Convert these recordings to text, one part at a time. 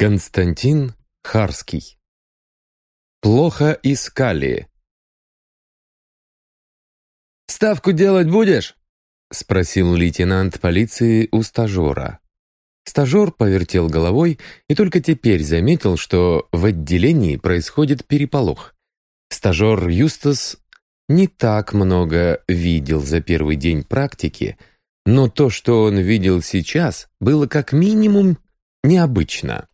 Константин Харский. Плохо искали. «Ставку делать будешь?» — спросил лейтенант полиции у стажера. Стажер повертел головой и только теперь заметил, что в отделении происходит переполох. Стажер Юстас не так много видел за первый день практики, но то, что он видел сейчас, было как минимум необычно.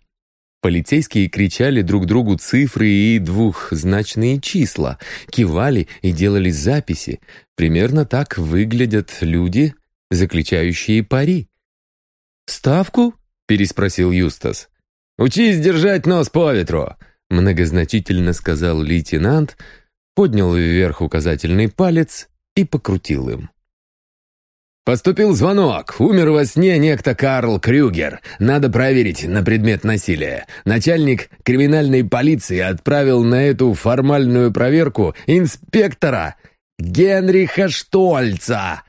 Полицейские кричали друг другу цифры и двухзначные числа, кивали и делали записи. Примерно так выглядят люди, заключающие пари. «Ставку?» — переспросил Юстас. «Учись держать нос по ветру!» — многозначительно сказал лейтенант, поднял вверх указательный палец и покрутил им. «Поступил звонок. Умер во сне некто Карл Крюгер. Надо проверить на предмет насилия. Начальник криминальной полиции отправил на эту формальную проверку инспектора Генриха Штольца».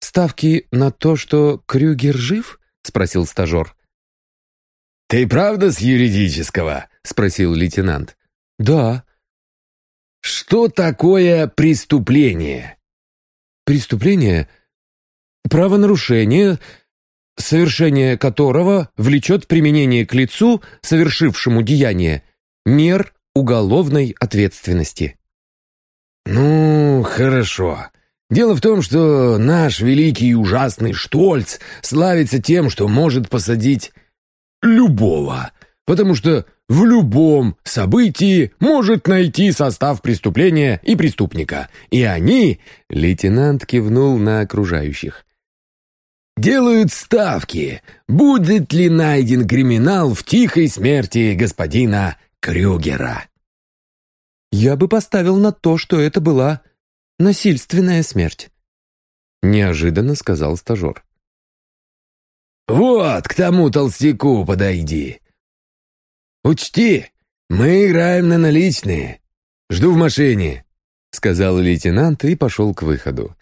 «Ставки на то, что Крюгер жив?» — спросил стажер. «Ты правда с юридического?» — спросил лейтенант. «Да». «Что такое преступление?» «Преступление правонарушение, совершение которого влечет применение к лицу, совершившему деяние, мер уголовной ответственности. «Ну, хорошо. Дело в том, что наш великий и ужасный Штольц славится тем, что может посадить любого, потому что в любом событии может найти состав преступления и преступника. И они...» — лейтенант кивнул на окружающих делают ставки, будет ли найден криминал в тихой смерти господина Крюгера. «Я бы поставил на то, что это была насильственная смерть», — неожиданно сказал стажер. «Вот, к тому толстяку подойди. Учти, мы играем на наличные. Жду в машине», — сказал лейтенант и пошел к выходу.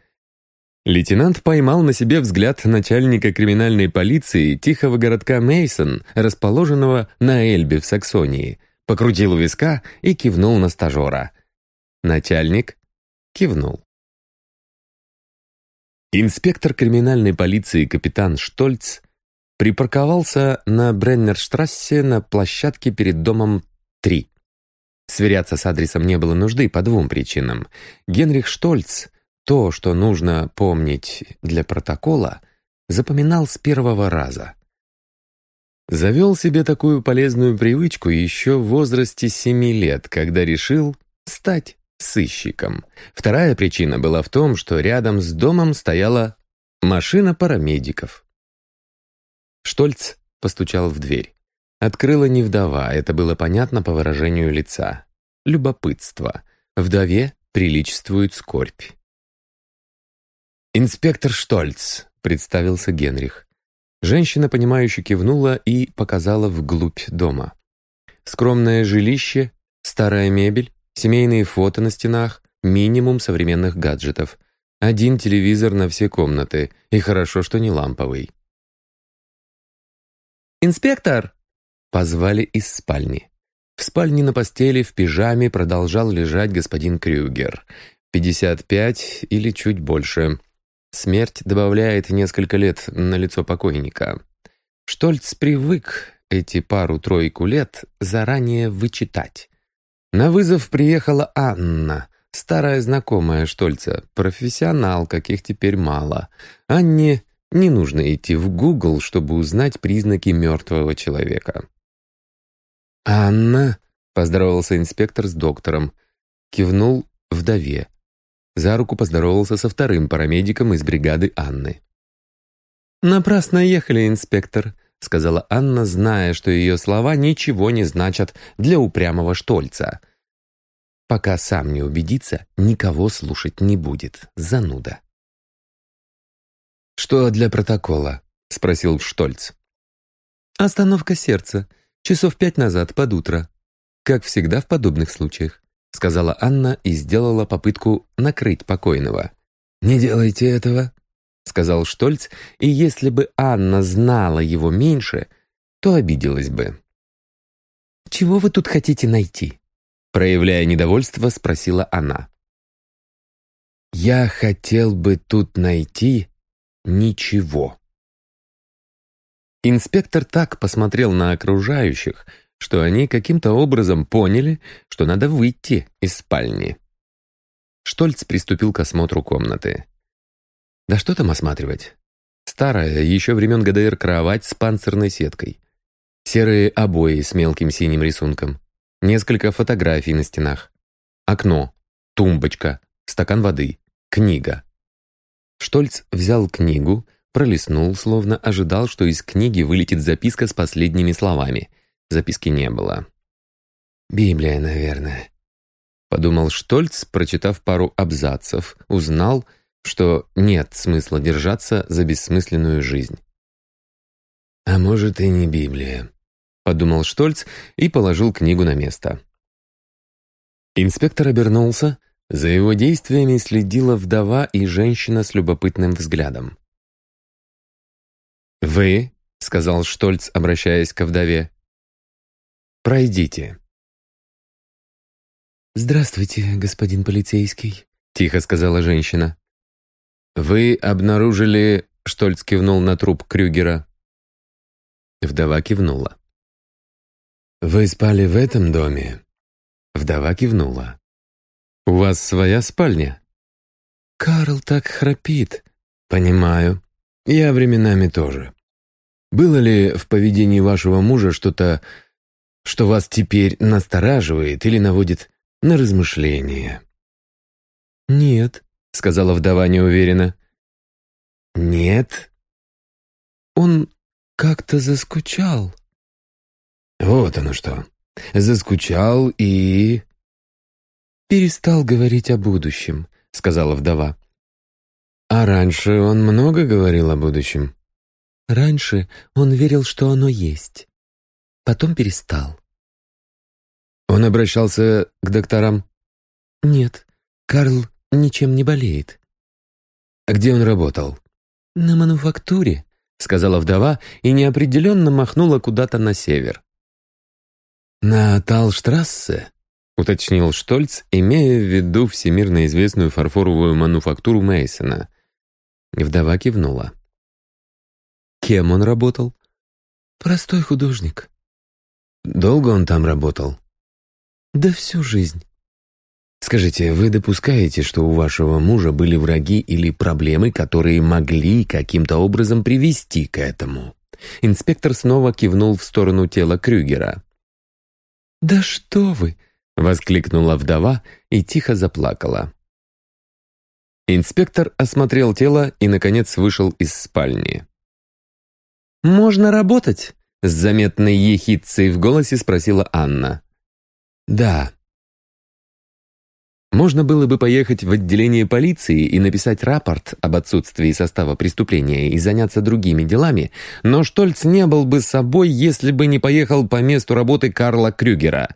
Лейтенант поймал на себе взгляд начальника криминальной полиции тихого городка Мейсон, расположенного на Эльбе в Саксонии, покрутил у виска и кивнул на стажера. Начальник кивнул. Инспектор криминальной полиции капитан Штольц припарковался на Бреннерштрассе на площадке перед домом 3. Сверяться с адресом не было нужды по двум причинам. Генрих Штольц то, что нужно помнить для протокола, запоминал с первого раза. Завел себе такую полезную привычку еще в возрасте семи лет, когда решил стать сыщиком. Вторая причина была в том, что рядом с домом стояла машина парамедиков. Штольц постучал в дверь. Открыла не вдова, это было понятно по выражению лица. Любопытство. Вдове приличествует скорбь. «Инспектор Штольц», — представился Генрих. Женщина, понимающе кивнула и показала вглубь дома. Скромное жилище, старая мебель, семейные фото на стенах, минимум современных гаджетов. Один телевизор на все комнаты, и хорошо, что не ламповый. «Инспектор!» — позвали из спальни. В спальне на постели в пижаме продолжал лежать господин Крюгер. 55 или чуть больше. Смерть добавляет несколько лет на лицо покойника. Штольц привык эти пару-тройку лет заранее вычитать. На вызов приехала Анна, старая знакомая Штольца, профессионал, каких теперь мало. Анне не нужно идти в Гугл, чтобы узнать признаки мертвого человека. «Анна», — поздоровался инспектор с доктором, кивнул вдове. За руку поздоровался со вторым парамедиком из бригады Анны. «Напрасно ехали, инспектор», — сказала Анна, зная, что ее слова ничего не значат для упрямого Штольца. «Пока сам не убедится, никого слушать не будет. Зануда». «Что для протокола?» — спросил Штольц. «Остановка сердца. Часов пять назад, под утро. Как всегда в подобных случаях сказала Анна и сделала попытку накрыть покойного. «Не делайте этого», — сказал Штольц, и если бы Анна знала его меньше, то обиделась бы. «Чего вы тут хотите найти?» Проявляя недовольство, спросила она. «Я хотел бы тут найти ничего». Инспектор так посмотрел на окружающих, что они каким-то образом поняли, что надо выйти из спальни. Штольц приступил к осмотру комнаты. Да что там осматривать? Старая, еще времен ГДР кровать с панцирной сеткой. Серые обои с мелким синим рисунком. Несколько фотографий на стенах. Окно, тумбочка, стакан воды, книга. Штольц взял книгу, пролистнул, словно ожидал, что из книги вылетит записка с последними словами. Записки не было. «Библия, наверное», — подумал Штольц, прочитав пару абзацев, узнал, что нет смысла держаться за бессмысленную жизнь. «А может, и не Библия», — подумал Штольц и положил книгу на место. Инспектор обернулся, за его действиями следила вдова и женщина с любопытным взглядом. «Вы», — сказал Штольц, обращаясь ко вдове, — «пройдите». «Здравствуйте, господин полицейский», — тихо сказала женщина. «Вы обнаружили...» — Штольц кивнул на труп Крюгера. Вдова кивнула. «Вы спали в этом доме?» Вдова кивнула. «У вас своя спальня?» «Карл так храпит». «Понимаю. Я временами тоже. Было ли в поведении вашего мужа что-то, что вас теперь настораживает или наводит на размышления?» «Нет», — сказала вдова неуверенно. «Нет?» «Он как-то заскучал». «Вот оно что. Заскучал и...» «Перестал говорить о будущем», — сказала вдова. А раньше он много говорил о будущем? Раньше он верил, что оно есть. Потом перестал. Он обращался к докторам? Нет, Карл ничем не болеет. А где он работал? На мануфактуре, сказала вдова и неопределенно махнула куда-то на север. На Талштрассе? уточнил Штольц, имея в виду всемирно известную фарфоровую мануфактуру Мейсона. Вдова кивнула. Кем он работал? Простой художник. Долго он там работал? Да всю жизнь. Скажите, вы допускаете, что у вашего мужа были враги или проблемы, которые могли каким-то образом привести к этому? Инспектор снова кивнул в сторону тела Крюгера. «Да что вы!» — воскликнула вдова и тихо заплакала. Инспектор осмотрел тело и, наконец, вышел из спальни. «Можно работать?» — с заметной ехидцей в голосе спросила Анна. «Да». Можно было бы поехать в отделение полиции и написать рапорт об отсутствии состава преступления и заняться другими делами, но Штольц не был бы собой, если бы не поехал по месту работы Карла Крюгера.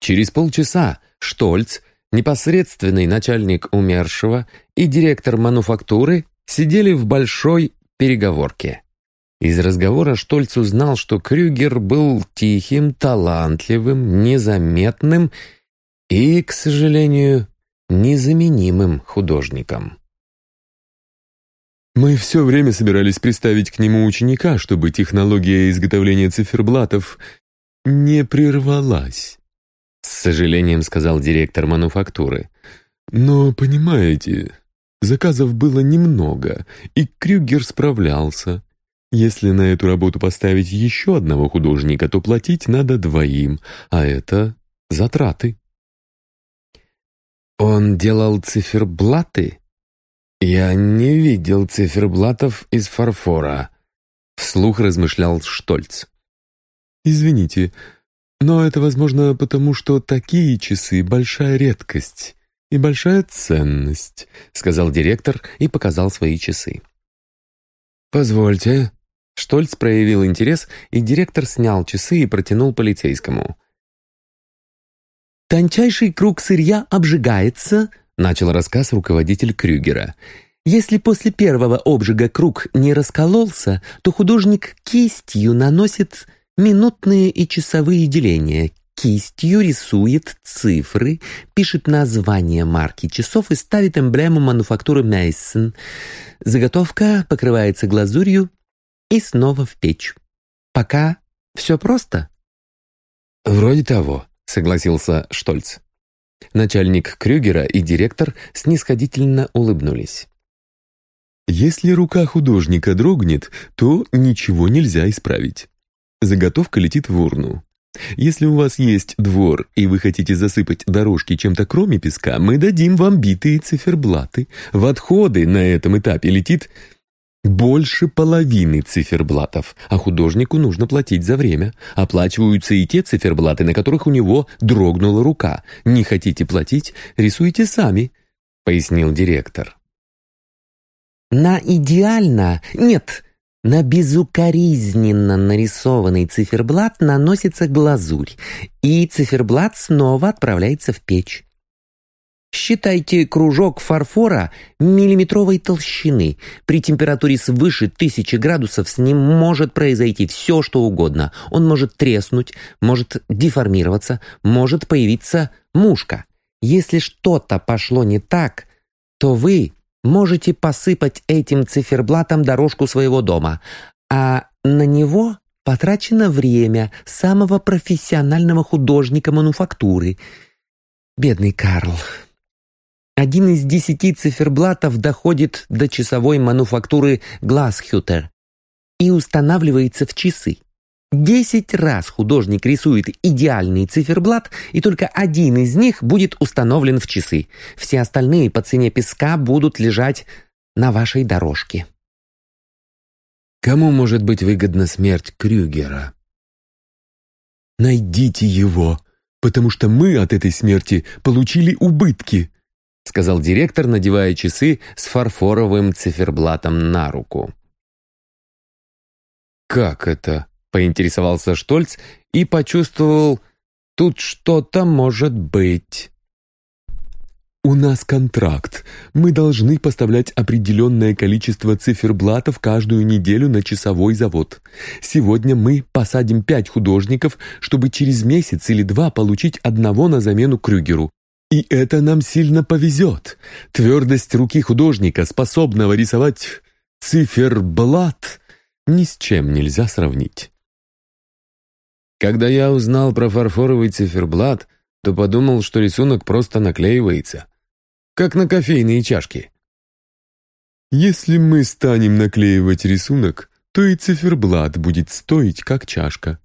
Через полчаса Штольц непосредственный начальник умершего и директор мануфактуры сидели в большой переговорке. Из разговора Штольц узнал, что Крюгер был тихим, талантливым, незаметным и, к сожалению, незаменимым художником. Мы все время собирались приставить к нему ученика, чтобы технология изготовления циферблатов не прервалась. С сожалением сказал директор мануфактуры. Но, понимаете, заказов было немного, и Крюгер справлялся. Если на эту работу поставить еще одного художника, то платить надо двоим, а это затраты. Он делал циферблаты? Я не видел циферблатов из фарфора. Вслух размышлял Штольц. Извините, но это возможно потому, что такие часы — большая редкость и большая ценность», — сказал директор и показал свои часы. «Позвольте». Штольц проявил интерес, и директор снял часы и протянул полицейскому. «Тончайший круг сырья обжигается», — начал рассказ руководитель Крюгера. «Если после первого обжига круг не раскололся, то художник кистью наносит минутные и часовые деления. Кистью рисует цифры, пишет название марки часов и ставит эмблему мануфактуры Мейсон. Заготовка покрывается глазурью и снова в печь. Пока все просто. «Вроде того», — согласился Штольц. Начальник Крюгера и директор снисходительно улыбнулись. Если рука художника дрогнет, то ничего нельзя исправить. Заготовка летит в урну. Если у вас есть двор, и вы хотите засыпать дорожки чем-то кроме песка, мы дадим вам битые циферблаты. В отходы на этом этапе летит больше половины циферблатов, а художнику нужно платить за время. Оплачиваются и те циферблаты, на которых у него дрогнула рука. Не хотите платить, рисуйте сами, пояснил директор. На идеально, нет, на безукоризненно нарисованный циферблат наносится глазурь, и циферблат снова отправляется в печь. Считайте кружок фарфора миллиметровой толщины. При температуре свыше тысячи градусов с ним может произойти все, что угодно. Он может треснуть, может деформироваться, может появиться мушка. Если что-то пошло не так, то вы можете посыпать этим циферблатом дорожку своего дома, а на него потрачено время самого профессионального художника мануфактуры. Бедный Карл. Один из десяти циферблатов доходит до часовой мануфактуры Гласхютер и устанавливается в часы. Десять раз художник рисует идеальный циферблат, и только один из них будет установлен в часы. Все остальные по цене песка будут лежать на вашей дорожке. Кому может быть выгодна смерть Крюгера? «Найдите его, потому что мы от этой смерти получили убытки», сказал директор, надевая часы с фарфоровым циферблатом на руку. «Как это?» Поинтересовался Штольц и почувствовал, тут что-то может быть. «У нас контракт. Мы должны поставлять определенное количество циферблатов каждую неделю на часовой завод. Сегодня мы посадим пять художников, чтобы через месяц или два получить одного на замену Крюгеру. И это нам сильно повезет. Твердость руки художника, способного рисовать циферблат, ни с чем нельзя сравнить. Когда я узнал про фарфоровый циферблат, то подумал, что рисунок просто наклеивается. Как на кофейные чашки. Если мы станем наклеивать рисунок, то и циферблат будет стоить как чашка.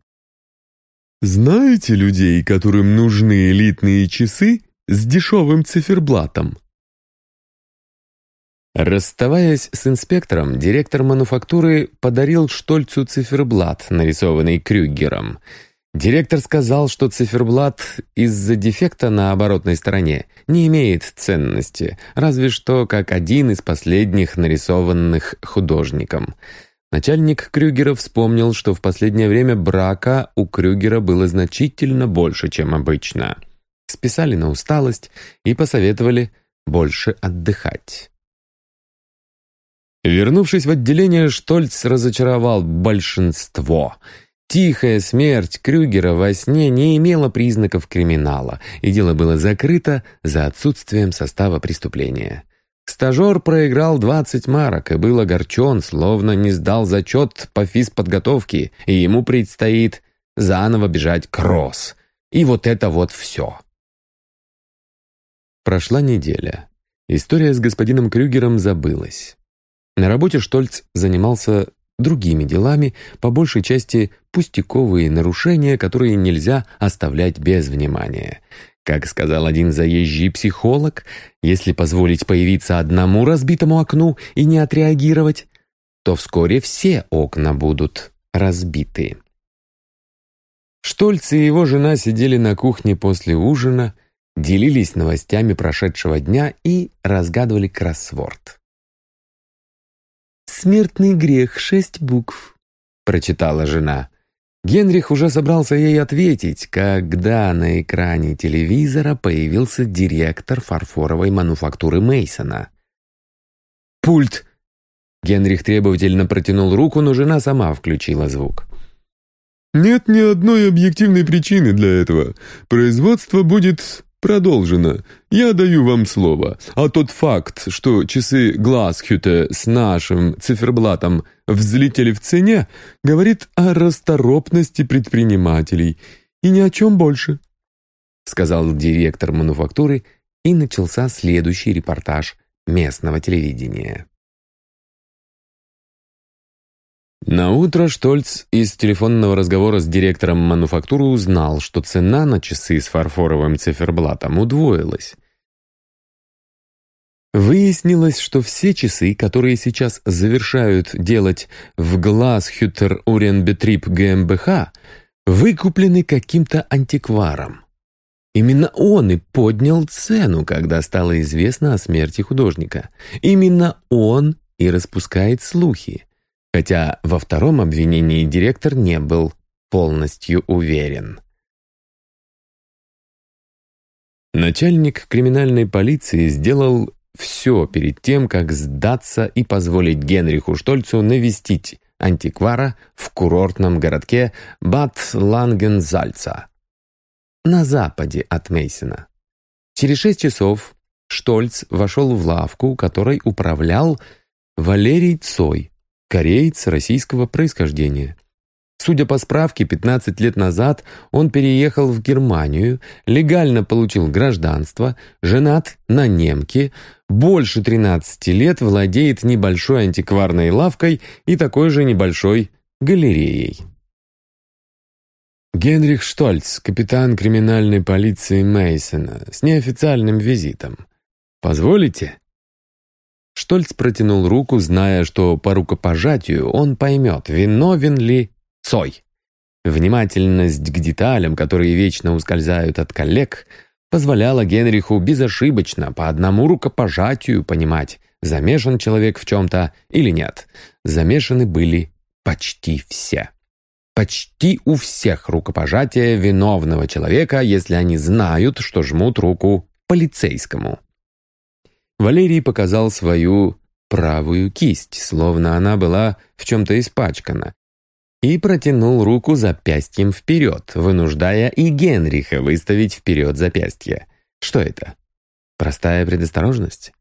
Знаете людей, которым нужны элитные часы с дешевым циферблатом? Расставаясь с инспектором, директор мануфактуры подарил Штольцу циферблат, нарисованный Крюгером — Директор сказал, что циферблат из-за дефекта на оборотной стороне не имеет ценности, разве что как один из последних нарисованных художником. Начальник Крюгера вспомнил, что в последнее время брака у Крюгера было значительно больше, чем обычно. Списали на усталость и посоветовали больше отдыхать. Вернувшись в отделение, Штольц разочаровал большинство — Тихая смерть Крюгера во сне не имела признаков криминала, и дело было закрыто за отсутствием состава преступления. Стажер проиграл 20 марок и был огорчен, словно не сдал зачет по физподготовке, и ему предстоит заново бежать кросс. И вот это вот все. Прошла неделя. История с господином Крюгером забылась. На работе Штольц занимался другими делами, по большей части пустяковые нарушения, которые нельзя оставлять без внимания. Как сказал один заезжий психолог, если позволить появиться одному разбитому окну и не отреагировать, то вскоре все окна будут разбиты. Штольц и его жена сидели на кухне после ужина, делились новостями прошедшего дня и разгадывали кроссворд. «Смертный грех, шесть букв», — прочитала жена. Генрих уже собрался ей ответить, когда на экране телевизора появился директор фарфоровой мануфактуры Мейсона. «Пульт!» Генрих требовательно протянул руку, но жена сама включила звук. Нет ни одной объективной причины для этого. Производство будет продолжено. Я даю вам слово. А тот факт, что часы Гласхюте с нашим циферблатом взлетели в цене, говорит о расторопности предпринимателей и ни о чем больше», сказал директор мануфактуры, и начался следующий репортаж местного телевидения. На утро Штольц из телефонного разговора с директором мануфактуры узнал, что цена на часы с фарфоровым циферблатом удвоилась. Выяснилось, что все часы, которые сейчас завершают делать в Глазхютер Уренбетрип ГМБХ, выкуплены каким-то антикваром. Именно он и поднял цену, когда стало известно о смерти художника. Именно он и распускает слухи хотя во втором обвинении директор не был полностью уверен. Начальник криминальной полиции сделал все перед тем, как сдаться и позволить Генриху Штольцу навестить антиквара в курортном городке Бад Лангензальца на западе от Мейсена. Через шесть часов Штольц вошел в лавку, которой управлял Валерий Цой, кореец российского происхождения. Судя по справке, 15 лет назад он переехал в Германию, легально получил гражданство, женат на немке, больше 13 лет владеет небольшой антикварной лавкой и такой же небольшой галереей. Генрих Штольц, капитан криминальной полиции Мейсона, с неофициальным визитом. «Позволите?» Штольц протянул руку, зная, что по рукопожатию он поймет, виновен ли Цой. Внимательность к деталям, которые вечно ускользают от коллег, позволяла Генриху безошибочно по одному рукопожатию понимать, замешан человек в чем-то или нет. Замешаны были почти все. Почти у всех рукопожатия виновного человека, если они знают, что жмут руку полицейскому. Валерий показал свою правую кисть, словно она была в чем-то испачкана, и протянул руку запястьем вперед, вынуждая и Генриха выставить вперед запястье. Что это? Простая предосторожность?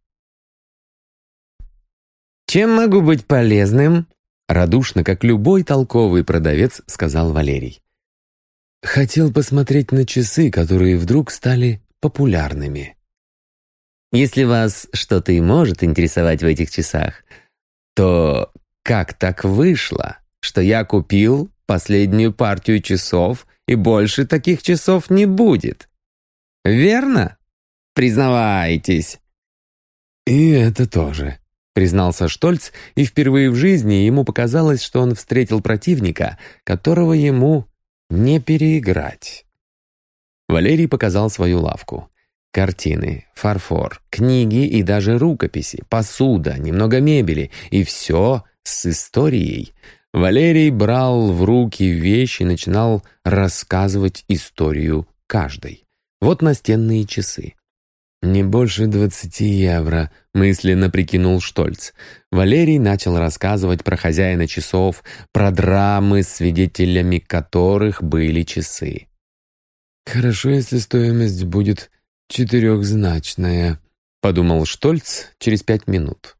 «Чем могу быть полезным?» Радушно, как любой толковый продавец, сказал Валерий. Хотел посмотреть на часы, которые вдруг стали популярными. Если вас что-то и может интересовать в этих часах, то как так вышло, что я купил последнюю партию часов и больше таких часов не будет? Верно? Признавайтесь. И это тоже, признался Штольц, и впервые в жизни ему показалось, что он встретил противника, которого ему не переиграть. Валерий показал свою лавку. Картины, фарфор, книги и даже рукописи, посуда, немного мебели и все с историей. Валерий брал в руки вещи и начинал рассказывать историю каждой. Вот настенные часы. «Не больше двадцати евро», — мысленно прикинул Штольц. Валерий начал рассказывать про хозяина часов, про драмы, свидетелями которых были часы. «Хорошо, если стоимость будет четырехзначная», — подумал Штольц через пять минут.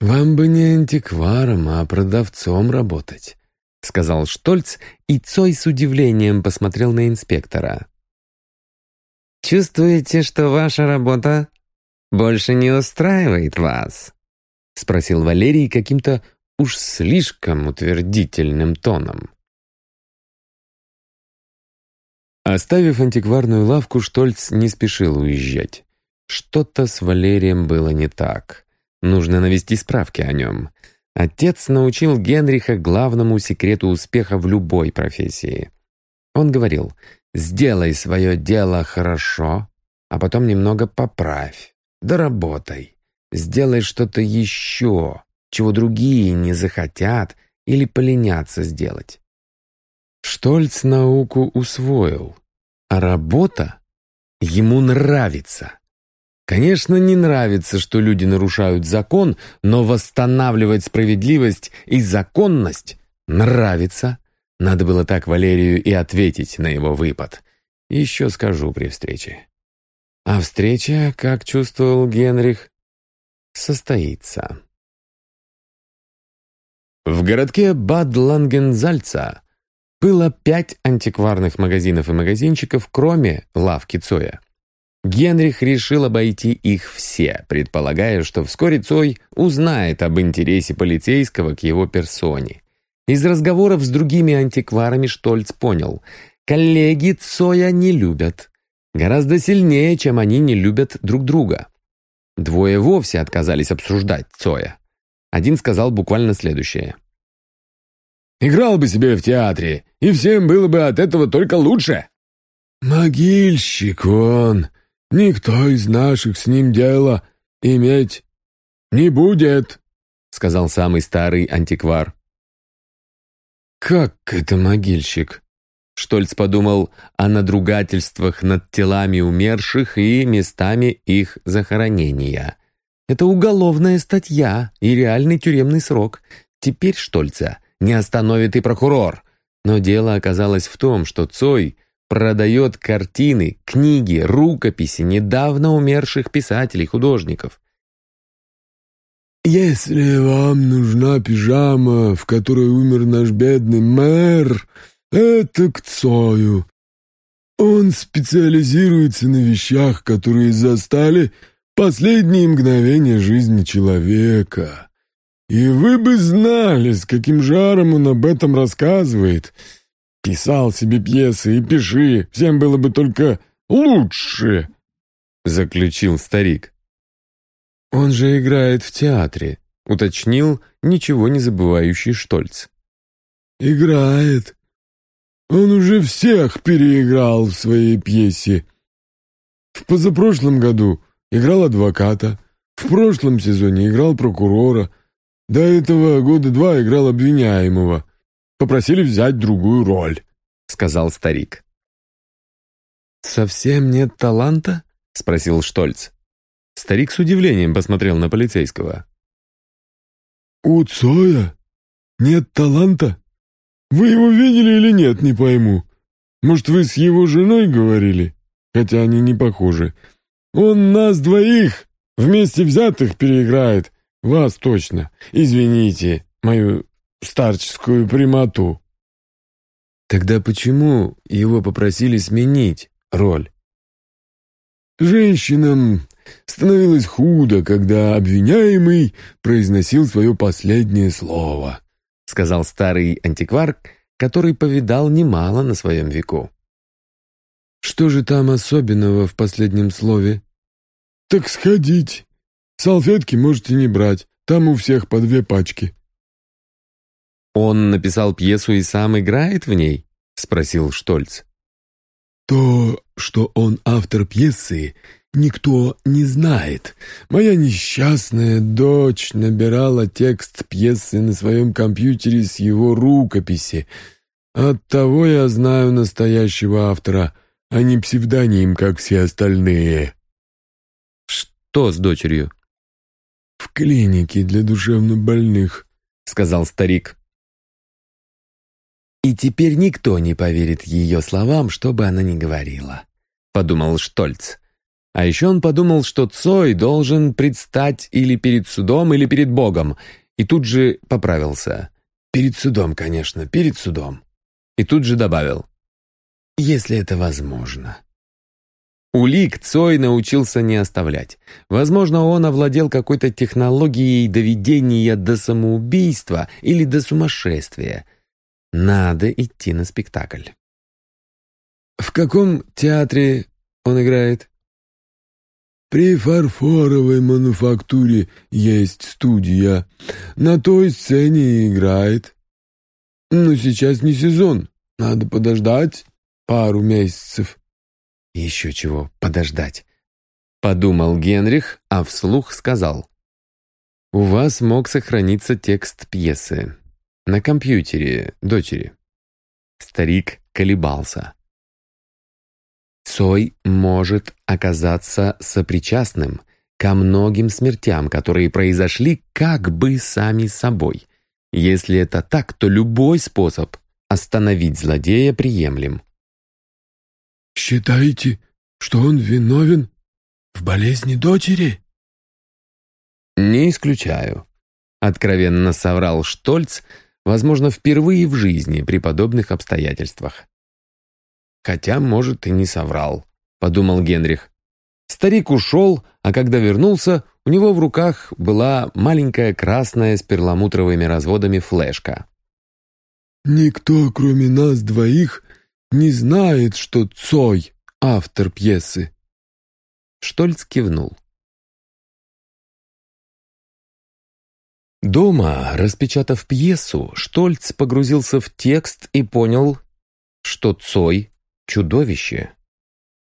«Вам бы не антикваром, а продавцом работать», — сказал Штольц, и Цой с удивлением посмотрел на инспектора. «Чувствуете, что ваша работа больше не устраивает вас?» — спросил Валерий каким-то уж слишком утвердительным тоном. Оставив антикварную лавку, Штольц не спешил уезжать. Что-то с Валерием было не так. Нужно навести справки о нем. Отец научил Генриха главному секрету успеха в любой профессии. Он говорил, «Сделай свое дело хорошо, а потом немного поправь, доработай. Сделай что-то еще, чего другие не захотят или поленятся сделать. Штольц науку усвоил, а работа ему нравится. Конечно, не нравится, что люди нарушают закон, но восстанавливать справедливость и законность нравится. Надо было так Валерию и ответить на его выпад. Еще скажу при встрече. А встреча, как чувствовал Генрих, состоится. В городке Бад-Лангензальца было пять антикварных магазинов и магазинчиков, кроме лавки Цоя. Генрих решил обойти их все, предполагая, что вскоре Цой узнает об интересе полицейского к его персоне. Из разговоров с другими антикварами Штольц понял, коллеги Цоя не любят. Гораздо сильнее, чем они не любят друг друга. Двое вовсе отказались обсуждать Цоя. Один сказал буквально следующее. «Играл бы себе в театре, и всем было бы от этого только лучше». «Могильщик он. Никто из наших с ним дела иметь не будет», — сказал самый старый антиквар. «Как это могильщик?» Штольц подумал о надругательствах над телами умерших и местами их захоронения. Это уголовная статья и реальный тюремный срок. Теперь Штольца не остановит и прокурор. Но дело оказалось в том, что Цой продает картины, книги, рукописи недавно умерших писателей-художников. «Если вам нужна пижама, в которой умер наш бедный мэр, это к Цою. Он специализируется на вещах, которые застали последние мгновения жизни человека. И вы бы знали, с каким жаром он об этом рассказывает. Писал себе пьесы и пиши, всем было бы только лучше, — заключил старик. «Он же играет в театре», — уточнил ничего не забывающий Штольц. «Играет. Он уже всех переиграл в своей пьесе. В позапрошлом году играл адвоката, в прошлом сезоне играл прокурора, до этого года два играл обвиняемого. Попросили взять другую роль», — сказал старик. «Совсем нет таланта?» — спросил Штольц. Старик с удивлением посмотрел на полицейского. «У Цоя нет таланта? Вы его видели или нет, не пойму. Может, вы с его женой говорили? Хотя они не похожи. Он нас двоих вместе взятых переиграет. Вас точно. Извините мою старческую прямоту». «Тогда почему его попросили сменить роль?» «Женщинам становилось худо, когда обвиняемый произносил свое последнее слово», сказал старый антиквар, который повидал немало на своем веку. «Что же там особенного в последнем слове?» «Так сходить. Салфетки можете не брать, там у всех по две пачки». «Он написал пьесу и сам играет в ней?» — спросил Штольц. «То, что он автор пьесы, никто не знает. Моя несчастная дочь набирала текст пьесы на своем компьютере с его рукописи. Оттого я знаю настоящего автора, а не псевдоним, как все остальные». «Что с дочерью?» «В клинике для душевнобольных», — сказал старик. «И теперь никто не поверит ее словам, что бы она ни говорила», — подумал Штольц. А еще он подумал, что Цой должен предстать или перед судом, или перед Богом, и тут же поправился. «Перед судом, конечно, перед судом». И тут же добавил. «Если это возможно». Улик Цой научился не оставлять. Возможно, он овладел какой-то технологией доведения до самоубийства или до сумасшествия. Надо идти на спектакль. «В каком театре он играет?» При фарфоровой мануфактуре есть студия. На той сцене играет. Но сейчас не сезон. Надо подождать пару месяцев. Еще чего подождать. Подумал Генрих, а вслух сказал. У вас мог сохраниться текст пьесы. На компьютере, дочери. Старик колебался. Цой может оказаться сопричастным ко многим смертям, которые произошли как бы сами собой. Если это так, то любой способ остановить злодея приемлем. «Считаете, что он виновен в болезни дочери?» «Не исключаю», — откровенно соврал Штольц, возможно, впервые в жизни при подобных обстоятельствах. «Хотя, может, и не соврал», — подумал Генрих. Старик ушел, а когда вернулся, у него в руках была маленькая красная с перламутровыми разводами флешка. «Никто, кроме нас двоих, не знает, что Цой — автор пьесы». Штольц кивнул. Дома, распечатав пьесу, Штольц погрузился в текст и понял, что Цой — чудовище.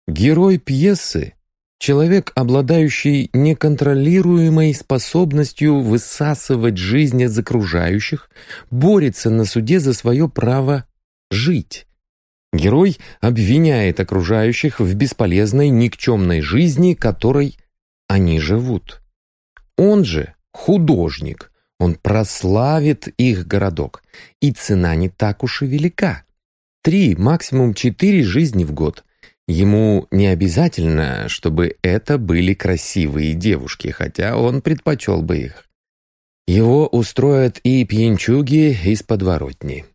Герой пьесы — человек, обладающий неконтролируемой способностью высасывать жизнь из окружающих, борется на суде за свое право жить. Герой обвиняет окружающих в бесполезной, никчемной жизни, которой они живут. Он же художник, он прославит их городок, и цена не так уж и велика. Три, максимум четыре жизни в год. Ему не обязательно, чтобы это были красивые девушки, хотя он предпочел бы их. Его устроят и пьянчуги из подворотни.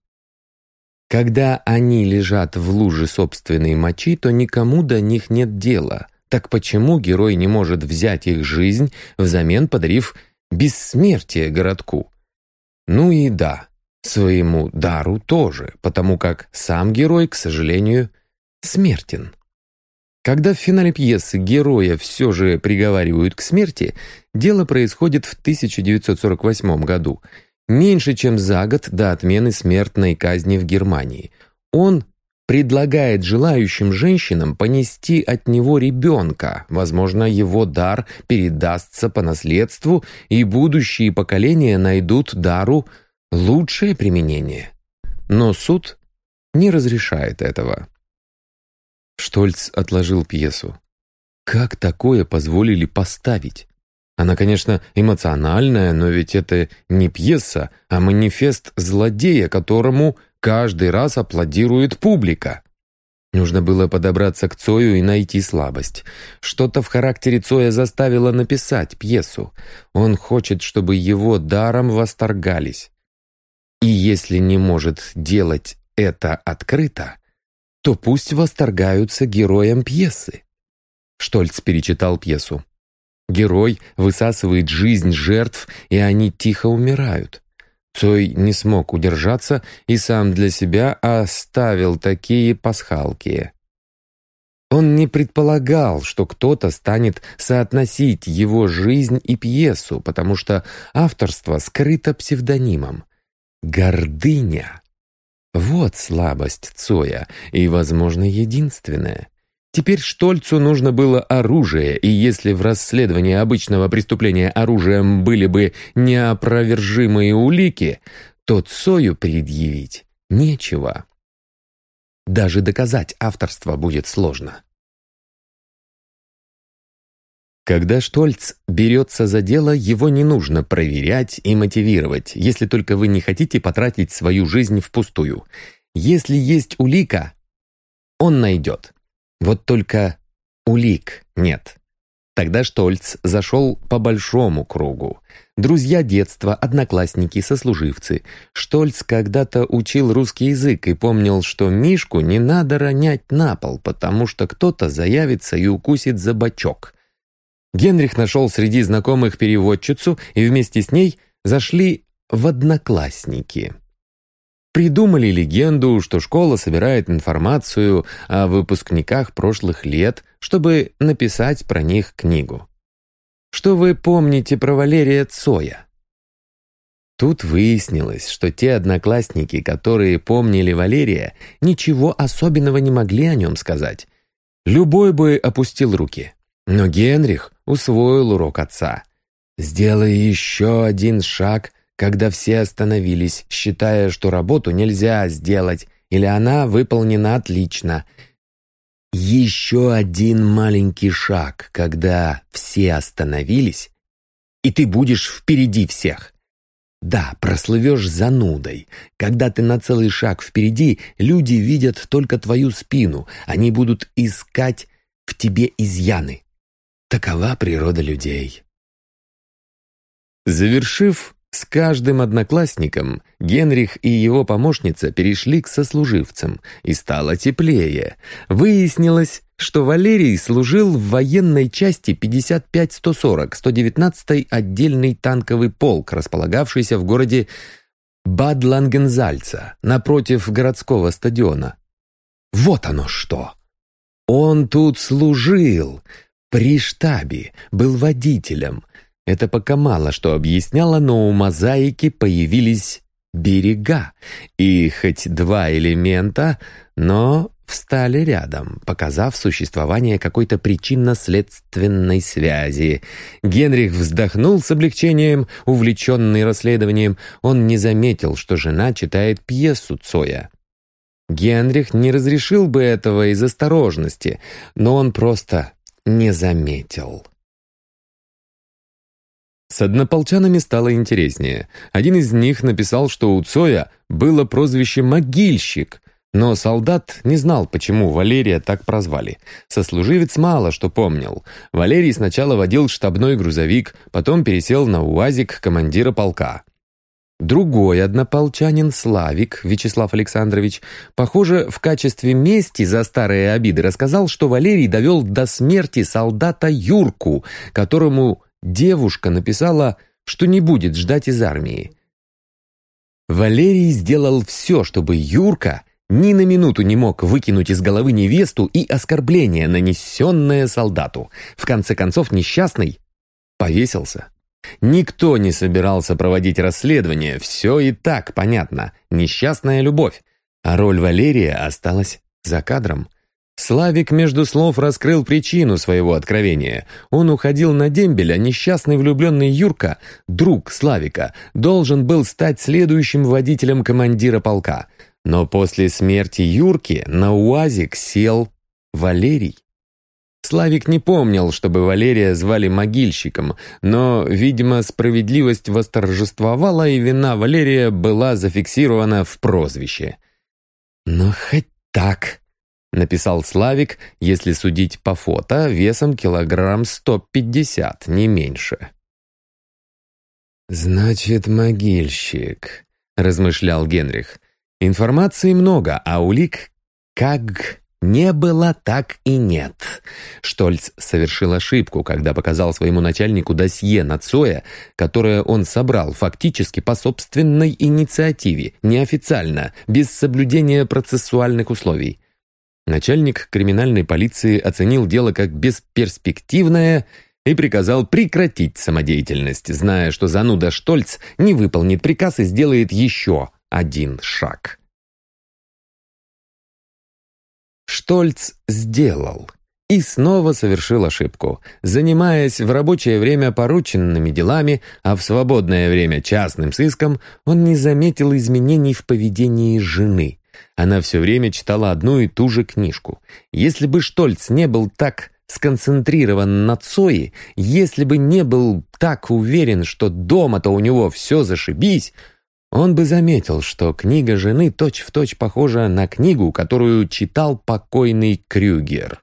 Когда они лежат в луже собственной мочи, то никому до них нет дела. Так почему герой не может взять их жизнь, взамен подарив бессмертие городку. Ну и да, своему дару тоже, потому как сам герой, к сожалению, смертен. Когда в финале пьесы героя все же приговаривают к смерти, дело происходит в 1948 году, меньше чем за год до отмены смертной казни в Германии. Он предлагает желающим женщинам понести от него ребенка. Возможно, его дар передастся по наследству, и будущие поколения найдут дару лучшее применение. Но суд не разрешает этого. Штольц отложил пьесу. Как такое позволили поставить? Она, конечно, эмоциональная, но ведь это не пьеса, а манифест злодея, которому каждый раз аплодирует публика. Нужно было подобраться к Цою и найти слабость. Что-то в характере Цоя заставило написать пьесу. Он хочет, чтобы его даром восторгались. И если не может делать это открыто, то пусть восторгаются героем пьесы. Штольц перечитал пьесу. Герой высасывает жизнь жертв, и они тихо умирают. Цой не смог удержаться и сам для себя оставил такие пасхалки. Он не предполагал, что кто-то станет соотносить его жизнь и пьесу, потому что авторство скрыто псевдонимом. Гордыня. Вот слабость Цоя, и, возможно, единственная. Теперь Штольцу нужно было оружие, и если в расследовании обычного преступления оружием были бы неопровержимые улики, то Цою предъявить нечего. Даже доказать авторство будет сложно. Когда Штольц берется за дело, его не нужно проверять и мотивировать, если только вы не хотите потратить свою жизнь впустую. Если есть улика, он найдет. Вот только улик нет. Тогда Штольц зашел по большому кругу. Друзья детства, одноклассники, сослуживцы. Штольц когда-то учил русский язык и помнил, что Мишку не надо ронять на пол, потому что кто-то заявится и укусит за бочок. Генрих нашел среди знакомых переводчицу, и вместе с ней зашли в одноклассники. Придумали легенду, что школа собирает информацию о выпускниках прошлых лет, чтобы написать про них книгу. Что вы помните про Валерия Цоя? Тут выяснилось, что те одноклассники, которые помнили Валерия, ничего особенного не могли о нем сказать. Любой бы опустил руки. Но Генрих усвоил урок отца. «Сделай еще один шаг когда все остановились, считая, что работу нельзя сделать, или она выполнена отлично. Еще один маленький шаг, когда все остановились, и ты будешь впереди всех. Да, прослывешь занудой. Когда ты на целый шаг впереди, люди видят только твою спину. Они будут искать в тебе изъяны. Такова природа людей. Завершив с каждым одноклассником, Генрих и его помощница перешли к сослуживцам, и стало теплее. Выяснилось, что Валерий служил в военной части 55-140, 119-й отдельный танковый полк, располагавшийся в городе Бад-Лангензальца, напротив городского стадиона. Вот оно что! Он тут служил, при штабе, был водителем. Это пока мало что объясняло, но у мозаики появились берега, и хоть два элемента, но встали рядом, показав существование какой-то причинно-следственной связи. Генрих вздохнул с облегчением, увлеченный расследованием. Он не заметил, что жена читает пьесу Цоя. Генрих не разрешил бы этого из осторожности, но он просто не заметил. С однополчанами стало интереснее. Один из них написал, что у Цоя было прозвище «могильщик», но солдат не знал, почему Валерия так прозвали. Сослуживец мало что помнил. Валерий сначала водил штабной грузовик, потом пересел на УАЗик командира полка. Другой однополчанин, Славик Вячеслав Александрович, похоже, в качестве мести за старые обиды рассказал, что Валерий довел до смерти солдата Юрку, которому девушка написала, что не будет ждать из армии. Валерий сделал все, чтобы Юрка ни на минуту не мог выкинуть из головы невесту и оскорбление, нанесенное солдату. В конце концов, несчастный повесился. Никто не собирался проводить расследование, все и так понятно. Несчастная любовь. А роль Валерия осталась за кадром. Славик между слов раскрыл причину своего откровения. Он уходил на дембель, а несчастный влюбленный Юрка, друг Славика, должен был стать следующим водителем командира полка. Но после смерти Юрки на УАЗик сел Валерий. Славик не помнил, чтобы Валерия звали могильщиком, но, видимо, справедливость восторжествовала, и вина Валерия была зафиксирована в прозвище. «Ну, хоть так», — написал Славик, если судить по фото, весом килограмм сто пятьдесят, не меньше. «Значит, могильщик», — размышлял Генрих. «Информации много, а улик как не было, так и нет. Штольц совершил ошибку, когда показал своему начальнику досье на Цоя, которое он собрал фактически по собственной инициативе, неофициально, без соблюдения процессуальных условий. Начальник криминальной полиции оценил дело как бесперспективное и приказал прекратить самодеятельность, зная, что зануда Штольц не выполнит приказ и сделает еще один шаг. Штольц сделал. И снова совершил ошибку. Занимаясь в рабочее время порученными делами, а в свободное время частным сыском, он не заметил изменений в поведении жены. Она все время читала одну и ту же книжку. Если бы Штольц не был так сконцентрирован на Цои, если бы не был так уверен, что дома-то у него все зашибись, он бы заметил, что книга жены точь-в-точь точь похожа на книгу, которую читал покойный Крюгер.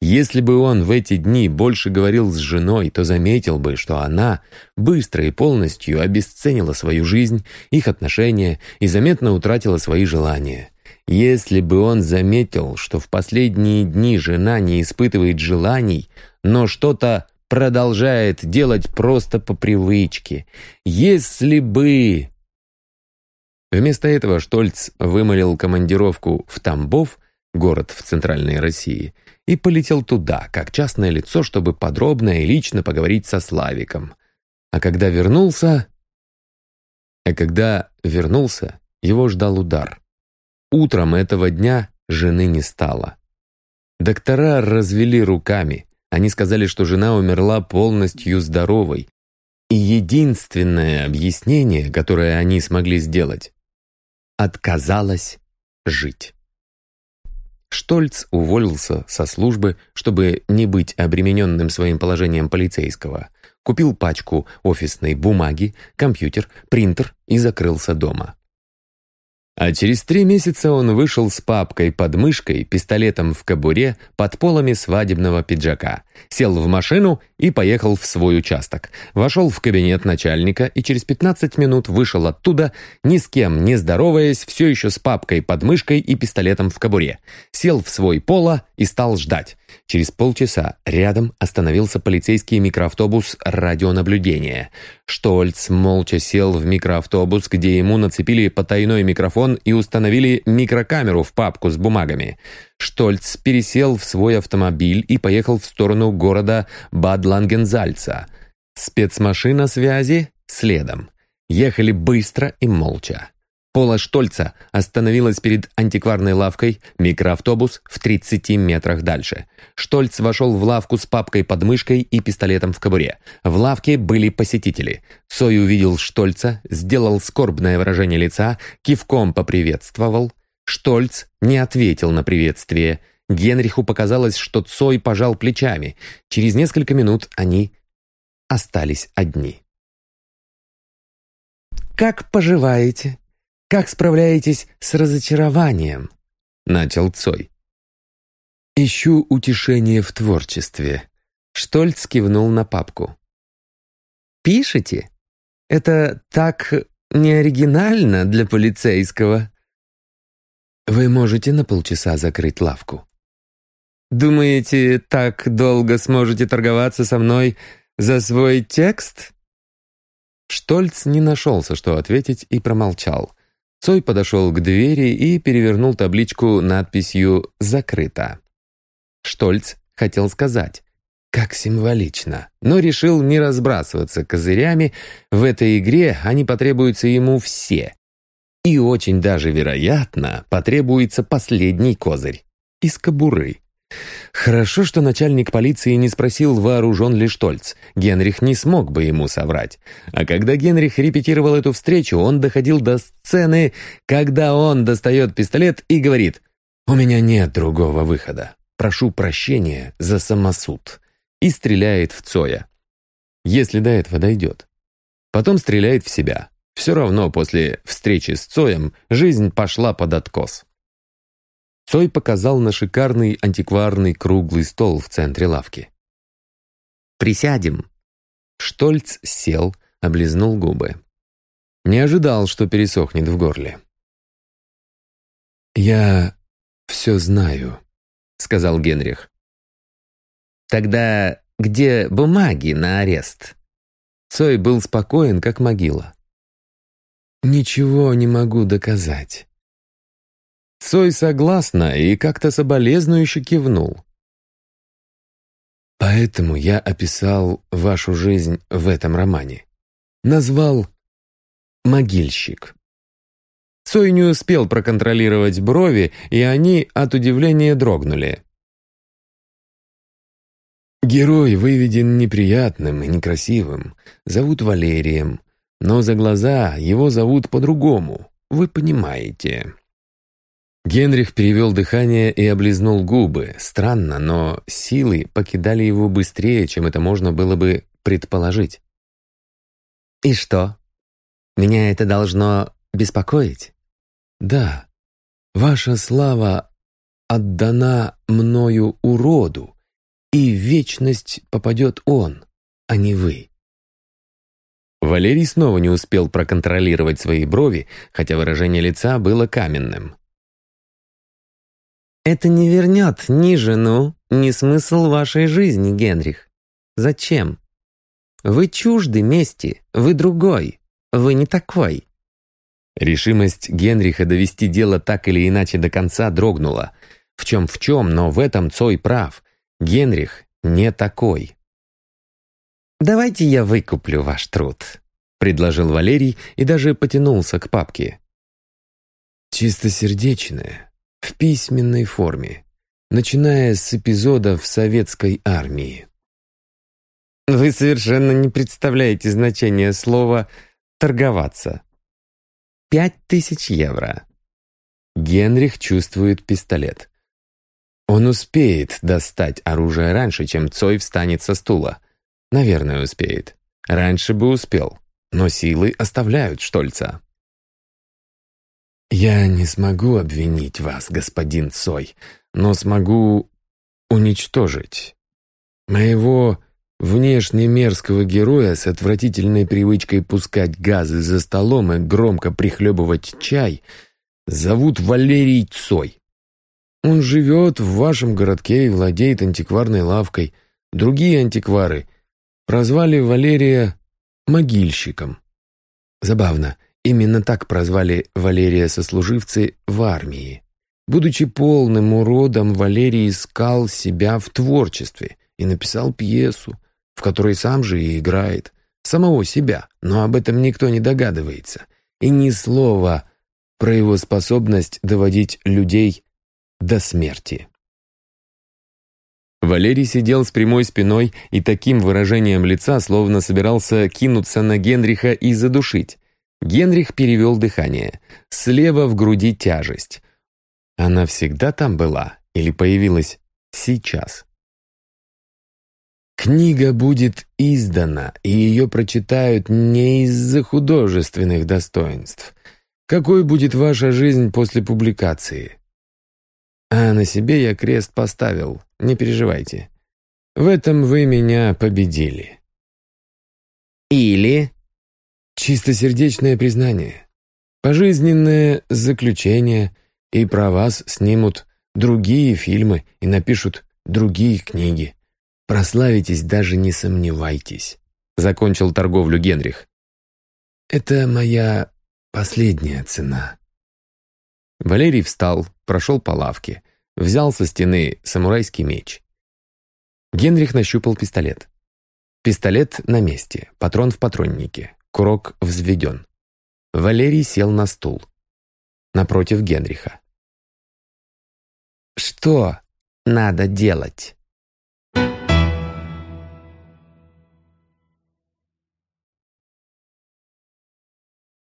Если бы он в эти дни больше говорил с женой, то заметил бы, что она быстро и полностью обесценила свою жизнь, их отношения и заметно утратила свои желания. Если бы он заметил, что в последние дни жена не испытывает желаний, но что-то продолжает делать просто по привычке. Если бы... Вместо этого Штольц вымолил командировку в Тамбов, город в Центральной России, и полетел туда, как частное лицо, чтобы подробно и лично поговорить со Славиком. А когда вернулся... А когда вернулся, его ждал удар. Утром этого дня жены не стало. Доктора развели руками. Они сказали, что жена умерла полностью здоровой. И единственное объяснение, которое они смогли сделать, отказалась жить. Штольц уволился со службы, чтобы не быть обремененным своим положением полицейского. купил пачку офисной бумаги, компьютер, принтер и закрылся дома. А через три месяца он вышел с папкой под мышкой, пистолетом в кобуре, под полами свадебного пиджака, сел в машину и поехал в свой участок. Вошел в кабинет начальника и через 15 минут вышел оттуда, ни с кем не здороваясь, все еще с папкой под мышкой и пистолетом в кобуре. Сел в свой поло и стал ждать. Через полчаса рядом остановился полицейский микроавтобус радионаблюдения. Штольц молча сел в микроавтобус, где ему нацепили потайной микрофон и установили микрокамеру в папку с бумагами. Штольц пересел в свой автомобиль и поехал в сторону города Бад-Лангензальца. Спецмашина связи следом. Ехали быстро и молча. Пола Штольца остановилась перед антикварной лавкой, микроавтобус в 30 метрах дальше. Штольц вошел в лавку с папкой под мышкой и пистолетом в кобуре. В лавке были посетители. Цой увидел Штольца, сделал скорбное выражение лица, кивком поприветствовал. Штольц не ответил на приветствие. Генриху показалось, что Цой пожал плечами. Через несколько минут они остались одни. «Как поживаете?» Как справляетесь с разочарованием?» — начал Цой. «Ищу утешение в творчестве». Штольц кивнул на папку. «Пишете? Это так неоригинально для полицейского». «Вы можете на полчаса закрыть лавку?» «Думаете, так долго сможете торговаться со мной за свой текст?» Штольц не нашелся, что ответить, и промолчал. Цой подошел к двери и перевернул табличку надписью «Закрыто». Штольц хотел сказать «Как символично», но решил не разбрасываться козырями, в этой игре они потребуются ему все. И очень даже вероятно потребуется последний козырь — из кобуры. Хорошо, что начальник полиции не спросил, вооружен ли Штольц. Генрих не смог бы ему соврать. А когда Генрих репетировал эту встречу, он доходил до сцены, когда он достает пистолет и говорит «У меня нет другого выхода. Прошу прощения за самосуд». И стреляет в Цоя. Если до этого дойдет. Потом стреляет в себя. Все равно после встречи с Цоем жизнь пошла под откос. Цой показал на шикарный антикварный круглый стол в центре лавки. «Присядем». Штольц сел, облизнул губы. Не ожидал, что пересохнет в горле. «Я все знаю», — сказал Генрих. «Тогда где бумаги на арест?» Цой был спокоен, как могила. «Ничего не могу доказать. Цой согласно и как-то соболезнующе кивнул. Поэтому я описал вашу жизнь в этом романе. Назвал «Могильщик». Цой не успел проконтролировать брови, и они от удивления дрогнули. Герой выведен неприятным и некрасивым. Зовут Валерием. Но за глаза его зовут по-другому. Вы понимаете. Генрих перевел дыхание и облизнул губы. Странно, но силы покидали его быстрее, чем это можно было бы предположить. «И что? Меня это должно беспокоить?» «Да. Ваша слава отдана мною уроду, и в вечность попадет он, а не вы». Валерий снова не успел проконтролировать свои брови, хотя выражение лица было каменным. Это не вернет ни жену, ни смысл вашей жизни, Генрих. Зачем? Вы чужды мести, вы другой, вы не такой. Решимость Генриха довести дело так или иначе до конца дрогнула. В чем в чем, но в этом Цой прав. Генрих не такой. «Давайте я выкуплю ваш труд», — предложил Валерий и даже потянулся к папке. «Чистосердечное, в письменной форме, начиная с эпизода в советской армии. Вы совершенно не представляете значение слова «торговаться». Пять тысяч евро. Генрих чувствует пистолет. Он успеет достать оружие раньше, чем Цой встанет со стула. Наверное, успеет. Раньше бы успел, но силы оставляют Штольца. «Я не смогу обвинить вас, господин Цой, но смогу уничтожить. Моего внешне мерзкого героя с отвратительной привычкой пускать газы за столом и громко прихлебывать чай зовут Валерий Цой. Он живет в вашем городке и владеет антикварной лавкой. Другие антиквары прозвали Валерия могильщиком. Забавно, именно так прозвали Валерия сослуживцы в армии. Будучи полным уродом, Валерий искал себя в творчестве и написал пьесу, в которой сам же и играет. Самого себя, но об этом никто не догадывается. И ни слова про его способность доводить людей до смерти. Валерий сидел с прямой спиной и таким выражением лица, словно собирался кинуться на Генриха и задушить. Генрих перевел дыхание. Слева в груди тяжесть. Она всегда там была или появилась сейчас? Книга будет издана, и ее прочитают не из-за художественных достоинств. Какой будет ваша жизнь после публикации? А на себе я крест поставил, не переживайте. В этом вы меня победили. Или... Чистосердечное признание. Пожизненное заключение, и про вас снимут другие фильмы и напишут другие книги. Прославитесь, даже не сомневайтесь. Закончил торговлю Генрих. Это моя последняя цена. Валерий встал, прошел по лавке, взял со стены самурайский меч. Генрих нащупал пистолет. Пистолет на месте, патрон в патроннике, курок взведен. Валерий сел на стул. Напротив Генриха. «Что надо делать?»